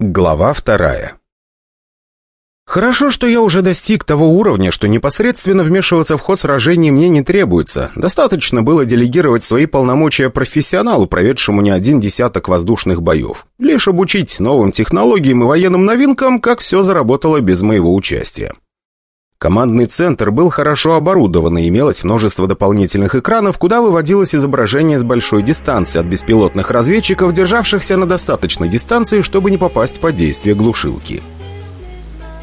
Глава вторая Хорошо, что я уже достиг того уровня, что непосредственно вмешиваться в ход сражений мне не требуется. Достаточно было делегировать свои полномочия профессионалу, проведшему не один десяток воздушных боев. Лишь обучить новым технологиям и военным новинкам, как все заработало без моего участия. Командный центр был хорошо оборудован и имелось множество дополнительных экранов, куда выводилось изображение с большой дистанции от беспилотных разведчиков, державшихся на достаточной дистанции, чтобы не попасть под действие глушилки.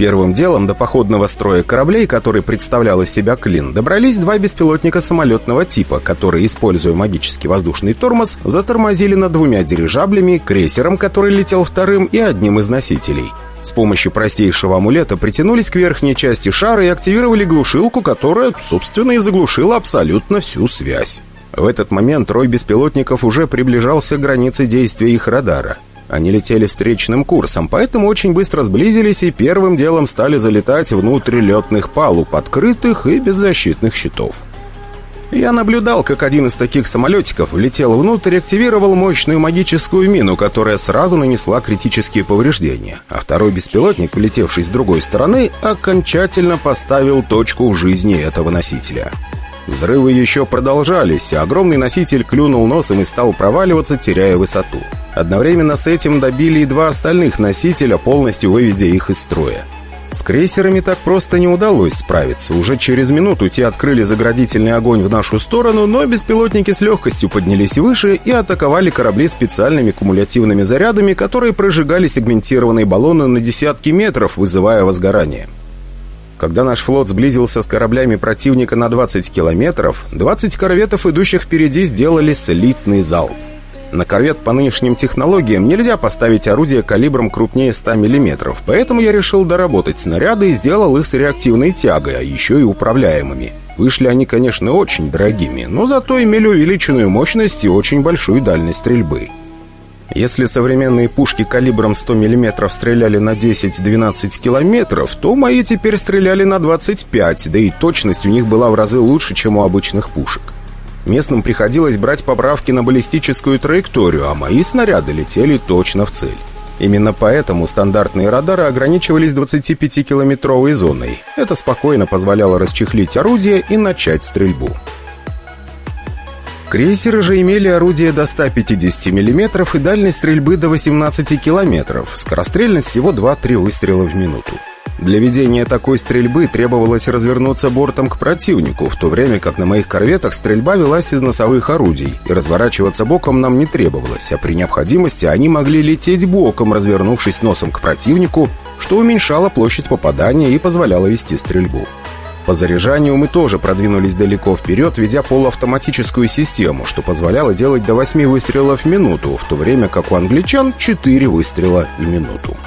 Первым делом до походного строя кораблей, который представлял из себя Клин, добрались два беспилотника самолетного типа, которые, используя магический воздушный тормоз, затормозили над двумя дирижаблями, крейсером, который летел вторым, и одним из носителей – с помощью простейшего амулета притянулись к верхней части шара и активировали глушилку, которая, собственно, и заглушила абсолютно всю связь. В этот момент рой беспилотников уже приближался к границе действия их радара. Они летели встречным курсом, поэтому очень быстро сблизились и первым делом стали залетать внутрь летных палуб, открытых и беззащитных щитов. Я наблюдал, как один из таких самолетиков влетел внутрь и активировал мощную магическую мину, которая сразу нанесла критические повреждения, а второй беспилотник, влетевший с другой стороны, окончательно поставил точку в жизни этого носителя. Взрывы еще продолжались, а огромный носитель клюнул носом и стал проваливаться, теряя высоту. Одновременно с этим добили и два остальных носителя, полностью выведя их из строя. С крейсерами так просто не удалось справиться. Уже через минуту те открыли заградительный огонь в нашу сторону, но беспилотники с легкостью поднялись выше и атаковали корабли специальными кумулятивными зарядами, которые прожигали сегментированные баллоны на десятки метров, вызывая возгорание. Когда наш флот сблизился с кораблями противника на 20 километров, 20 корветов, идущих впереди, сделали слитный залп. На корвет по нынешним технологиям нельзя поставить орудие калибром крупнее 100 мм, поэтому я решил доработать снаряды и сделал их с реактивной тягой, а еще и управляемыми. Вышли они, конечно, очень дорогими, но зато имели увеличенную мощность и очень большую дальность стрельбы. Если современные пушки калибром 100 мм стреляли на 10-12 км, то мои теперь стреляли на 25, да и точность у них была в разы лучше, чем у обычных пушек. Местным приходилось брать поправки на баллистическую траекторию, а мои снаряды летели точно в цель. Именно поэтому стандартные радары ограничивались 25-километровой зоной. Это спокойно позволяло расчехлить орудие и начать стрельбу. Крейсеры же имели орудие до 150 мм и дальность стрельбы до 18 км, скорострельность всего 2-3 выстрела в минуту. Для ведения такой стрельбы требовалось развернуться бортом к противнику, в то время как на моих корветах стрельба велась из носовых орудий, и разворачиваться боком нам не требовалось, а при необходимости они могли лететь боком, развернувшись носом к противнику, что уменьшало площадь попадания и позволяло вести стрельбу. По заряжанию мы тоже продвинулись далеко вперед, ведя полуавтоматическую систему, что позволяло делать до 8 выстрелов в минуту, в то время как у англичан 4 выстрела в минуту.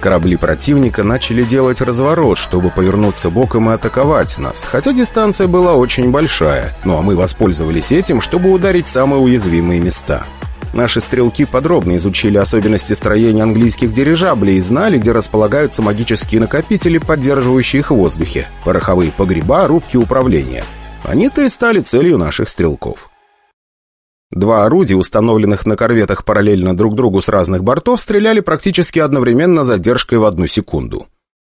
Корабли противника начали делать разворот, чтобы повернуться боком и атаковать нас, хотя дистанция была очень большая, ну а мы воспользовались этим, чтобы ударить самые уязвимые места. Наши стрелки подробно изучили особенности строения английских дирижаблей и знали, где располагаются магические накопители, поддерживающие их в воздухе, пороховые погреба, рубки управления. Они-то и стали целью наших стрелков. Два орудия, установленных на корветах параллельно друг другу с разных бортов, стреляли практически одновременно задержкой в одну секунду.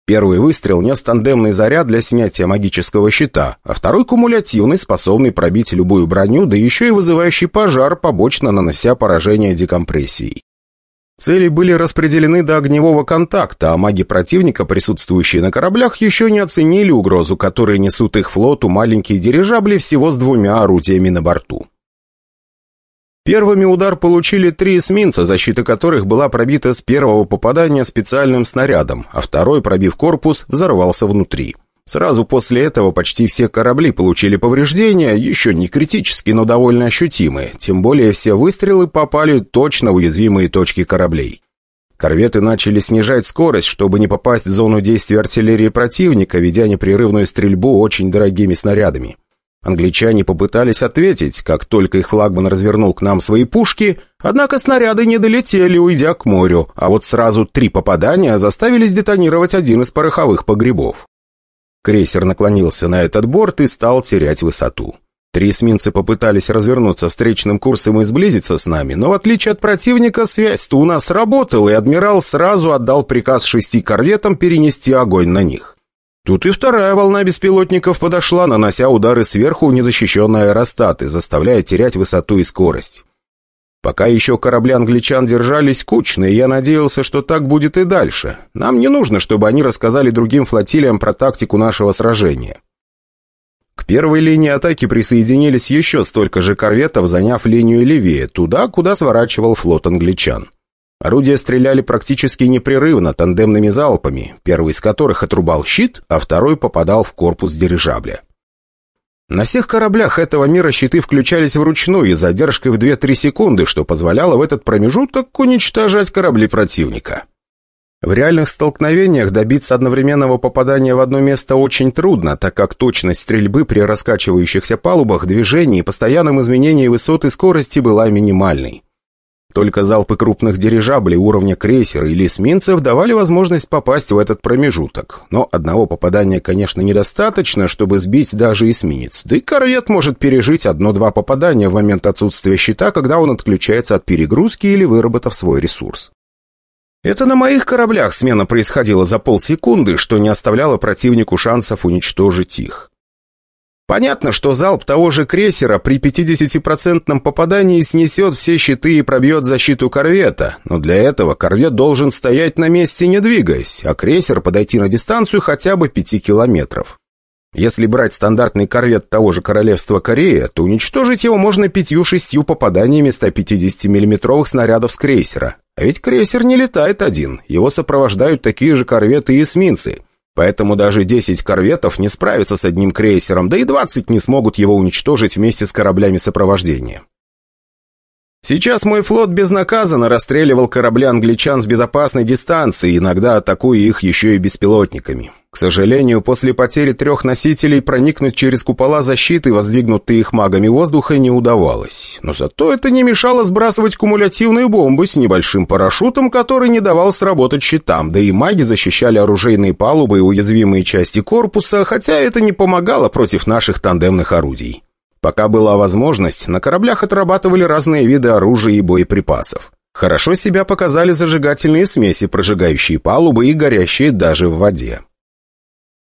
Первый выстрел нес тандемный заряд для снятия магического щита, а второй кумулятивный, способный пробить любую броню, да еще и вызывающий пожар, побочно нанося поражение декомпрессией. Цели были распределены до огневого контакта, а маги противника, присутствующие на кораблях, еще не оценили угрозу, которую несут их флоту маленькие дирижабли всего с двумя орудиями на борту. Первыми удар получили три эсминца, защита которых была пробита с первого попадания специальным снарядом, а второй, пробив корпус, взорвался внутри. Сразу после этого почти все корабли получили повреждения, еще не критические, но довольно ощутимые, тем более все выстрелы попали точно в уязвимые точки кораблей. Корветы начали снижать скорость, чтобы не попасть в зону действия артиллерии противника, ведя непрерывную стрельбу очень дорогими снарядами. Англичане попытались ответить, как только их флагман развернул к нам свои пушки, однако снаряды не долетели, уйдя к морю, а вот сразу три попадания заставили сдетонировать один из пороховых погребов. Крейсер наклонился на этот борт и стал терять высоту. Три эсминца попытались развернуться встречным курсом и сблизиться с нами, но в отличие от противника связь-то у нас работала, и адмирал сразу отдал приказ шести корветам перенести огонь на них. Тут и вторая волна беспилотников подошла, нанося удары сверху в незащищенные аэростаты, заставляя терять высоту и скорость. Пока еще корабли англичан держались кучно, и я надеялся, что так будет и дальше. Нам не нужно, чтобы они рассказали другим флотилиям про тактику нашего сражения. К первой линии атаки присоединились еще столько же корветов, заняв линию левее, туда, куда сворачивал флот англичан. Орудия стреляли практически непрерывно, тандемными залпами, первый из которых отрубал щит, а второй попадал в корпус дирижабля. На всех кораблях этого мира щиты включались вручную с задержкой в 2-3 секунды, что позволяло в этот промежуток уничтожать корабли противника. В реальных столкновениях добиться одновременного попадания в одно место очень трудно, так как точность стрельбы при раскачивающихся палубах, движении и постоянном изменении высоты скорости была минимальной. Только залпы крупных дирижаблей уровня крейсера или эсминцев давали возможность попасть в этот промежуток. Но одного попадания, конечно, недостаточно, чтобы сбить даже эсминец. Да и корвет может пережить одно-два попадания в момент отсутствия щита, когда он отключается от перегрузки или выработав свой ресурс. Это на моих кораблях смена происходила за полсекунды, что не оставляло противнику шансов уничтожить их. Понятно, что залп того же крейсера при 50% попадании снесет все щиты и пробьет защиту корвета, но для этого корвет должен стоять на месте, не двигаясь, а крейсер подойти на дистанцию хотя бы 5 километров. Если брать стандартный корвет того же Королевства Корея, то уничтожить его можно пятью-шестью попаданиями 150 миллиметровых снарядов с крейсера. А ведь крейсер не летает один, его сопровождают такие же корветы и эсминцы. Поэтому даже 10 корветов не справятся с одним крейсером, да и 20 не смогут его уничтожить вместе с кораблями сопровождения. Сейчас мой флот безнаказанно расстреливал корабли англичан с безопасной дистанции, иногда атакуя их еще и беспилотниками. К сожалению, после потери трех носителей проникнуть через купола защиты, воздвигнутые их магами воздуха, не удавалось. Но зато это не мешало сбрасывать кумулятивные бомбы с небольшим парашютом, который не давал сработать щитам, да и маги защищали оружейные палубы и уязвимые части корпуса, хотя это не помогало против наших тандемных орудий. Пока была возможность, на кораблях отрабатывали разные виды оружия и боеприпасов. Хорошо себя показали зажигательные смеси, прожигающие палубы и горящие даже в воде.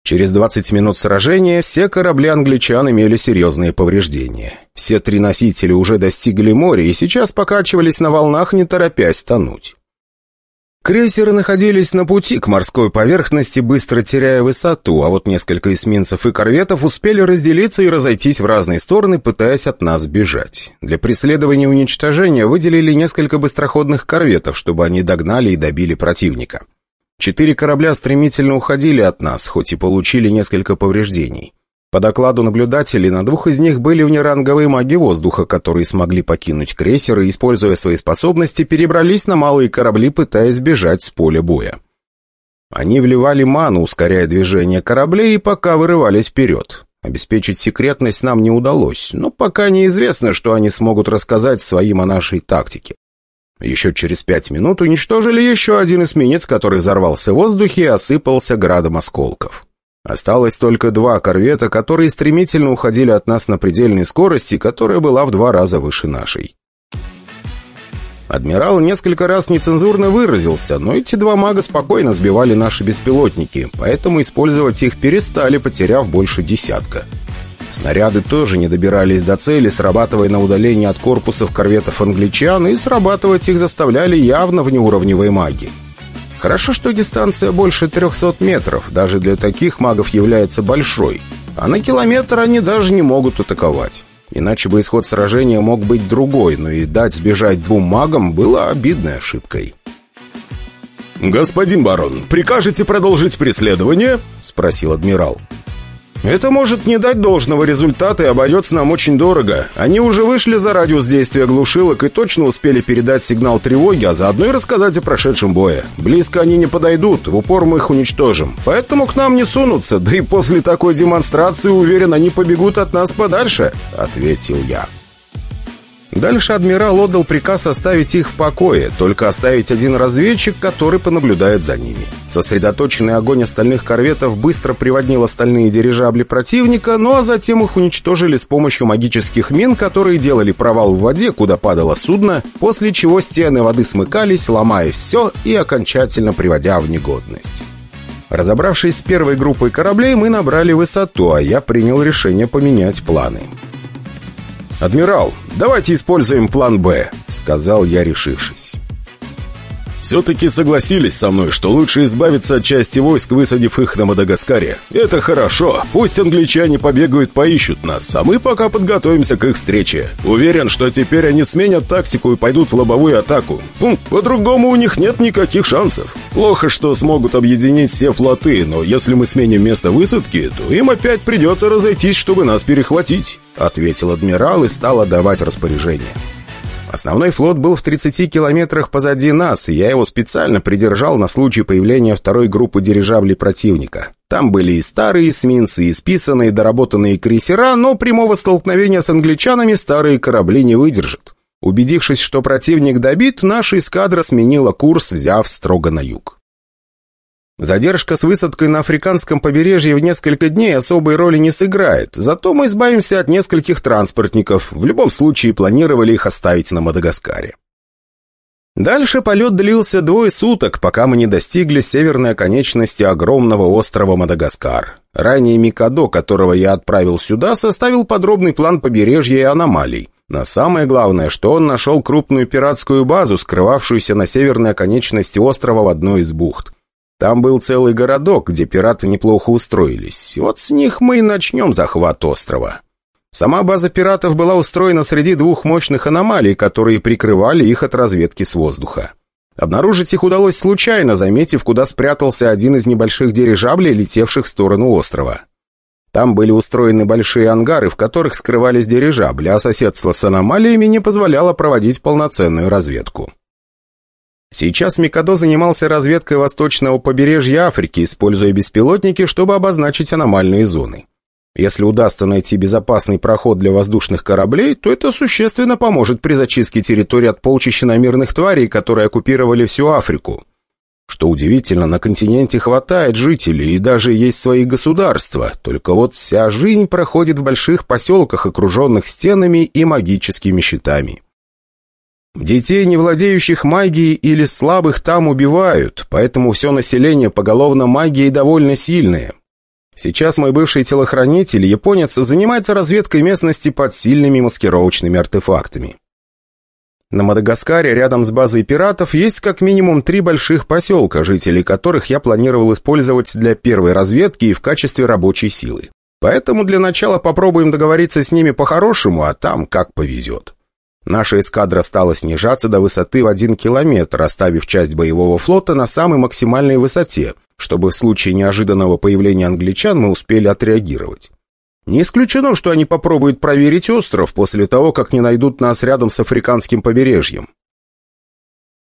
Через 20 минут сражения все корабли англичан имели серьезные повреждения. Все три носителя уже достигли моря и сейчас покачивались на волнах, не торопясь тонуть. Крейсеры находились на пути к морской поверхности, быстро теряя высоту, а вот несколько эсминцев и корветов успели разделиться и разойтись в разные стороны, пытаясь от нас бежать. Для преследования и уничтожения выделили несколько быстроходных корветов, чтобы они догнали и добили противника. Четыре корабля стремительно уходили от нас, хоть и получили несколько повреждений. По докладу наблюдателей, на двух из них были внеранговые маги воздуха, которые смогли покинуть крейсер и, используя свои способности, перебрались на малые корабли, пытаясь бежать с поля боя. Они вливали ману, ускоряя движение кораблей, и пока вырывались вперед. Обеспечить секретность нам не удалось, но пока неизвестно, что они смогут рассказать своим о нашей тактике. Еще через пять минут уничтожили еще один эсминец, который взорвался в воздухе и осыпался градом осколков. Осталось только два корвета, которые стремительно уходили от нас на предельной скорости, которая была в два раза выше нашей. Адмирал несколько раз нецензурно выразился, но эти два мага спокойно сбивали наши беспилотники, поэтому использовать их перестали, потеряв больше десятка. Снаряды тоже не добирались до цели, срабатывая на удалении от корпусов корветов англичан, и срабатывать их заставляли явно внеуровневые маги. Хорошо, что дистанция больше 300 метров, даже для таких магов является большой, а на километр они даже не могут атаковать. Иначе бы исход сражения мог быть другой, но и дать сбежать двум магам было обидной ошибкой. «Господин барон, прикажете продолжить преследование?» — спросил адмирал. Это может не дать должного результата и обойдется нам очень дорого. Они уже вышли за радиус действия глушилок и точно успели передать сигнал тревоги, а заодно и рассказать о прошедшем бое. Близко они не подойдут, в упор мы их уничтожим. Поэтому к нам не сунутся, да и после такой демонстрации, уверен, они побегут от нас подальше», — ответил я. Дальше адмирал отдал приказ оставить их в покое, только оставить один разведчик, который понаблюдает за ними. Сосредоточенный огонь остальных корветов быстро приводнил остальные дирижабли противника, ну а затем их уничтожили с помощью магических мин, которые делали провал в воде, куда падало судно, после чего стены воды смыкались, ломая все и окончательно приводя в негодность. Разобравшись с первой группой кораблей, мы набрали высоту, а я принял решение поменять планы. «Адмирал, давайте используем план «Б», — сказал я, решившись. Все-таки согласились со мной, что лучше избавиться от части войск, высадив их на Мадагаскаре. Это хорошо. Пусть англичане побегают, поищут нас, а мы пока подготовимся к их встрече. Уверен, что теперь они сменят тактику и пойдут в лобовую атаку. Хм, по-другому у них нет никаких шансов. Плохо, что смогут объединить все флоты, но если мы сменим место высадки, то им опять придется разойтись, чтобы нас перехватить», — ответил адмирал и стал отдавать распоряжение. Основной флот был в 30 километрах позади нас, и я его специально придержал на случай появления второй группы дирижаблей противника. Там были и старые эсминцы, и списанные доработанные крейсера, но прямого столкновения с англичанами старые корабли не выдержат. Убедившись, что противник добит, наша эскадра сменила курс, взяв строго на юг. Задержка с высадкой на африканском побережье в несколько дней особой роли не сыграет, зато мы избавимся от нескольких транспортников, в любом случае планировали их оставить на Мадагаскаре. Дальше полет длился двое суток, пока мы не достигли северной оконечности огромного острова Мадагаскар. Ранее Микадо, которого я отправил сюда, составил подробный план побережья и аномалий. Но самое главное, что он нашел крупную пиратскую базу, скрывавшуюся на северной оконечности острова в одной из бухт. Там был целый городок, где пираты неплохо устроились. Вот с них мы и начнем захват острова. Сама база пиратов была устроена среди двух мощных аномалий, которые прикрывали их от разведки с воздуха. Обнаружить их удалось случайно, заметив, куда спрятался один из небольших дирижаблей, летевших в сторону острова. Там были устроены большие ангары, в которых скрывались дирижабли, а соседство с аномалиями не позволяло проводить полноценную разведку. Сейчас Микадо занимался разведкой восточного побережья Африки, используя беспилотники, чтобы обозначить аномальные зоны. Если удастся найти безопасный проход для воздушных кораблей, то это существенно поможет при зачистке территории от полчища намирных тварей, которые оккупировали всю Африку. Что удивительно, на континенте хватает жителей и даже есть свои государства, только вот вся жизнь проходит в больших поселках, окруженных стенами и магическими щитами. Детей, не владеющих магией или слабых, там убивают, поэтому все население поголовно магией довольно сильное. Сейчас мой бывший телохранитель, японец, занимается разведкой местности под сильными маскировочными артефактами. На Мадагаскаре рядом с базой пиратов есть как минимум три больших поселка, жителей которых я планировал использовать для первой разведки и в качестве рабочей силы. Поэтому для начала попробуем договориться с ними по-хорошему, а там как повезет. Наша эскадра стала снижаться до высоты в один километр, оставив часть боевого флота на самой максимальной высоте, чтобы в случае неожиданного появления англичан мы успели отреагировать. Не исключено, что они попробуют проверить остров после того, как не найдут нас рядом с африканским побережьем.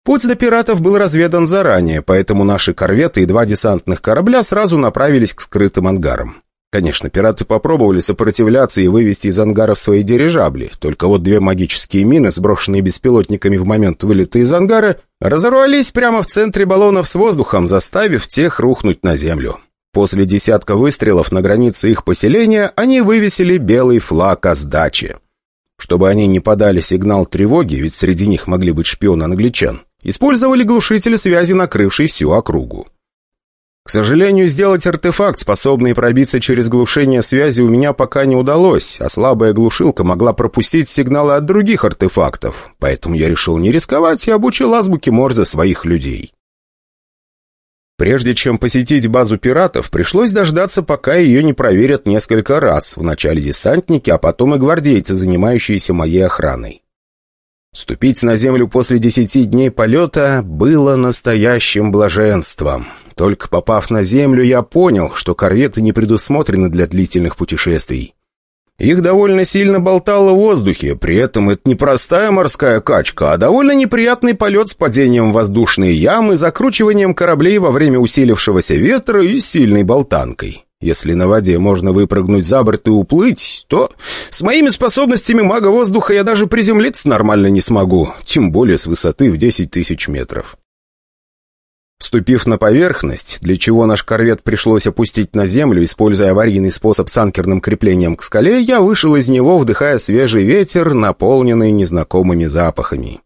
Путь до пиратов был разведан заранее, поэтому наши корветы и два десантных корабля сразу направились к скрытым ангарам. Конечно, пираты попробовали сопротивляться и вывести из ангаров свои дирижабли, только вот две магические мины, сброшенные беспилотниками в момент вылета из ангара, разорвались прямо в центре баллонов с воздухом, заставив тех рухнуть на землю. После десятка выстрелов на границе их поселения они вывесили белый флаг о сдаче. Чтобы они не подали сигнал тревоги, ведь среди них могли быть шпионы англичан, использовали глушители связи, накрывший всю округу. К сожалению, сделать артефакт, способный пробиться через глушение связи, у меня пока не удалось, а слабая глушилка могла пропустить сигналы от других артефактов, поэтому я решил не рисковать и обучил азбуке Морзе своих людей. Прежде чем посетить базу пиратов, пришлось дождаться, пока ее не проверят несколько раз, вначале десантники, а потом и гвардейцы, занимающиеся моей охраной. Ступить на землю после десяти дней полета было настоящим блаженством. Только попав на землю, я понял, что корветы не предусмотрены для длительных путешествий. Их довольно сильно болтало в воздухе, при этом это не простая морская качка, а довольно неприятный полет с падением в воздушные ямы, закручиванием кораблей во время усилившегося ветра и сильной болтанкой. Если на воде можно выпрыгнуть за борт и уплыть, то с моими способностями мага воздуха я даже приземлиться нормально не смогу, тем более с высоты в 10 тысяч метров. Ступив на поверхность, для чего наш корвет пришлось опустить на землю, используя аварийный способ с анкерным креплением к скале, я вышел из него, вдыхая свежий ветер, наполненный незнакомыми запахами.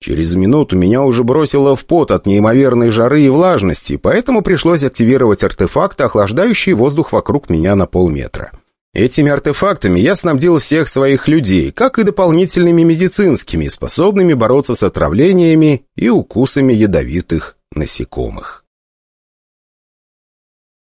Через минуту меня уже бросило в пот от неимоверной жары и влажности, поэтому пришлось активировать артефакты, охлаждающие воздух вокруг меня на полметра. Этими артефактами я снабдил всех своих людей, как и дополнительными медицинскими, способными бороться с отравлениями и укусами ядовитых насекомых.